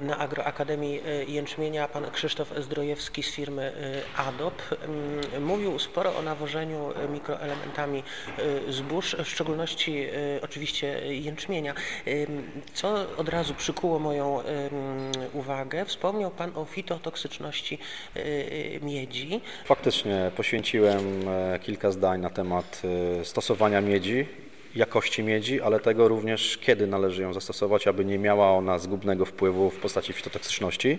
Na Agroakademii e, Jęczmienia pan Krzysztof Zdrojewski z firmy e, ADOP mm, mówił sporo o nawożeniu e, mikroelementami zbóż, w szczególności oczywiście jęczmienia. Co od razu przykuło moją ym, uwagę, wspomniał pan o fitotoksyczności miedzi. Faktycznie poświęciłem kilka zdań na temat stosowania miedzi, jakości miedzi, ale tego również, kiedy należy ją zastosować, aby nie miała ona zgubnego wpływu w postaci fitotoksyczności.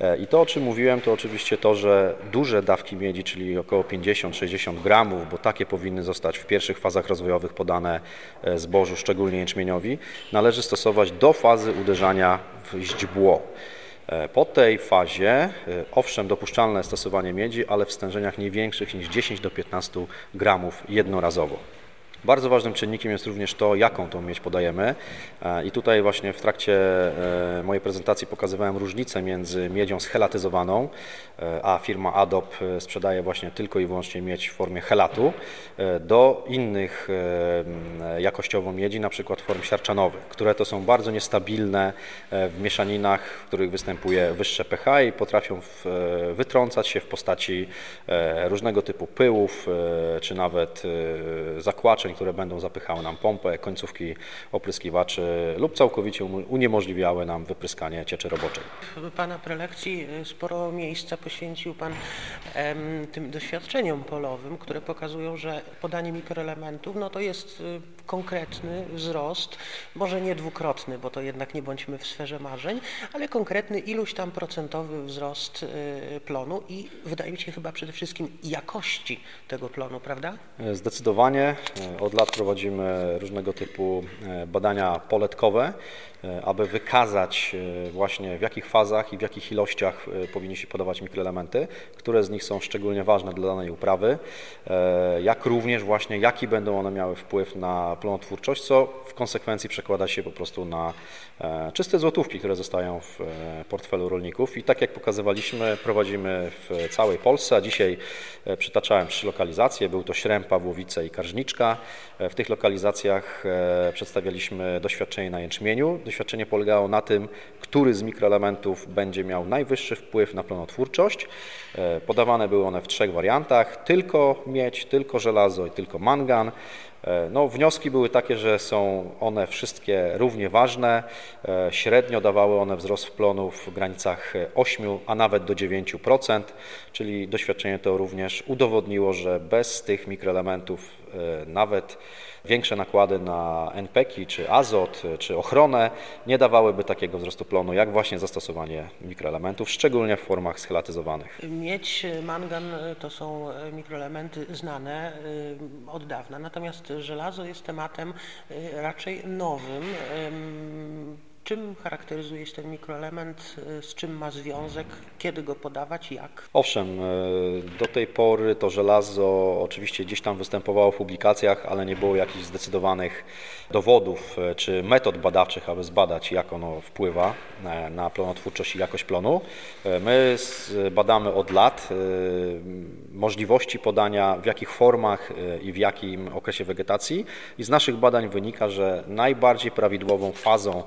E, I to, o czym mówiłem, to oczywiście to, że duże dawki miedzi, czyli około 50-60 gramów, bo takie powinny zostać w pierwszych fazach rozwojowych podane e, zbożu, szczególnie jęczmieniowi, należy stosować do fazy uderzania w źdźbło. E, Po tej fazie, owszem, dopuszczalne jest stosowanie miedzi, ale w stężeniach nie większych niż 10 do 15 gramów jednorazowo. Bardzo ważnym czynnikiem jest również to, jaką tą miedź podajemy. E, I tutaj właśnie w trakcie e, mojej prezentacji pokazywałem różnicę między miedzią schelatyzowaną, e, a firma Adop sprzedaje właśnie tylko i wyłącznie miedź w formie helatu, do innych jakościowo miedzi, na przykład form siarczanowych, które to są bardzo niestabilne w mieszaninach, w których występuje wyższe pH i potrafią wytrącać się w postaci różnego typu pyłów, czy nawet zakłaczeń, które będą zapychały nam pompę, końcówki opryskiwaczy lub całkowicie uniemożliwiały nam wypryskanie cieczy roboczej. W Pana prelekcji y, sporo miejsca poświęcił Pan em, tym doświadczeniom polowym, które pokazują, że podanie mikroelementów no to jest y, konkretny wzrost, może nie dwukrotny, bo to jednak nie bądźmy w sferze marzeń, ale konkretny iluś tam procentowy wzrost y, plonu i wydaje mi się chyba przede wszystkim jakości tego plonu, prawda? Zdecydowanie e, od lat prowadzimy różnego typu e, badania poletkowe, aby wykazać e, właśnie w jakich fazach i w jakich ilościach e, powinni podawać mikroelementy, które z nich są szczególnie ważne dla danej uprawy, e, jak również właśnie jaki będą one miały wpływ na plonotwórczość, co w konsekwencji przekłada się po prostu na e, czyste złotówki, które zostają w e, portfelu rolników. I tak jak pokazywaliśmy, prowadzimy w całej Polsce, a dzisiaj e, przytaczałem trzy lokalizacje, był to Śrem, Pawłowice i Karżniczka. E, W tych lokalizacjach e, przedstawialiśmy doświadczenie na jęczmieniu. Doświadczenie polegało na tym, który z mikroelementów będzie miał najwyższy wpływ na plonotwórczość. E, Podawane były one w trzech wariantach, tylko miedź, tylko żelazo i tylko mangan. E, No, wnioski były takie, że są one wszystkie równie ważne. E, Średnio dawały one wzrost plonu w granicach 8, a nawet do 9%, czyli doświadczenie to również udowodniło, że bez tych mikroelementów nawet większe nakłady na NPK, czy azot, czy ochronę nie dawałyby takiego wzrostu plonu, jak właśnie zastosowanie mikroelementów, szczególnie w formach schelatyzowanych. Miedź, y, mangan y, to są mikroelementy znane od dawna, natomiast żelazo jest tematem raczej nowym. Ym, Czym charakteryzuje się ten mikroelement, y, z czym ma związek, kiedy go podawać, jak? Owszem, e, do tej pory to żelazo oczywiście gdzieś tam występowało w publikacjach, ale nie było jakichś zdecydowanych dowodów e, czy metod badawczych, aby zbadać, jak ono wpływa na plonotwórczość i jakość plonu. My badamy od lat możliwości podania, w jakich formach i w jakim okresie wegetacji i z naszych badań wynika, że najbardziej prawidłową fazą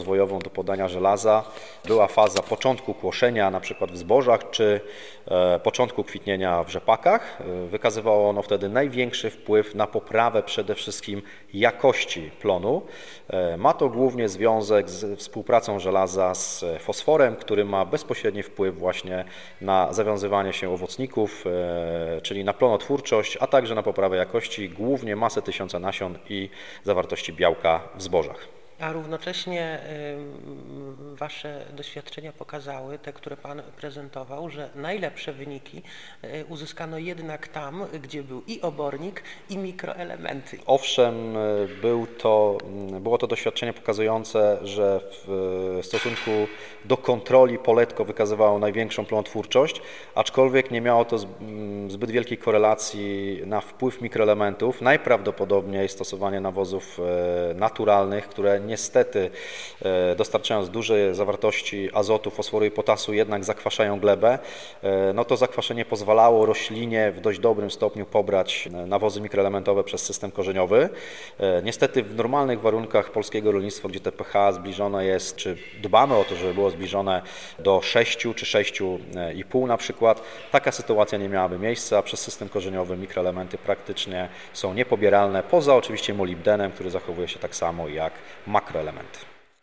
rozwojową do podania żelaza była faza początku kłoszenia, na przykład w zbożach, czy e, początku kwitnienia w rzepakach. E, Wykazywało ono wtedy największy wpływ na poprawę przede wszystkim jakości plonu. E, Ma to głównie związek z współpracą żelaza z fosforem, który ma bezpośredni wpływ właśnie na zawiązywanie się owocników, czyli na plonotwórczość, a także na poprawę jakości, głównie masy tysiąca nasion i zawartości białka w zbożach. A równocześnie Wasze doświadczenia pokazały, te, które Pan prezentował, że najlepsze wyniki y, uzyskano jednak tam, gdzie był i obornik, i mikroelementy. Owszem, e, był to, m, było to doświadczenie pokazujące, że w e, stosunku do kontroli poletko wykazywało największą plonotwórczość, aczkolwiek nie miało to z- m, zbyt wielkiej korelacji na wpływ mikroelementów. Najprawdopodobniej stosowanie nawozów e, naturalnych, które niestety e, dostarczając duże zawartości azotu, fosforu i potasu jednak zakwaszają glebę, e, no to zakwaszenie pozwalało roślinie w dość dobrym stopniu pobrać nawozy mikroelementowe przez system korzeniowy. Niestety w normalnych warunkach polskiego rolnictwa, gdzie te pH zbliżone jest, czy dbamy o to, żeby było zbliżone do 6 czy 6,5 na przykład, taka sytuacja nie miałaby miejsca. A Przez system korzeniowy mikroelementy praktycznie są niepobieralne, poza oczywiście molibdenem, który zachowuje się tak samo jak makroelementy.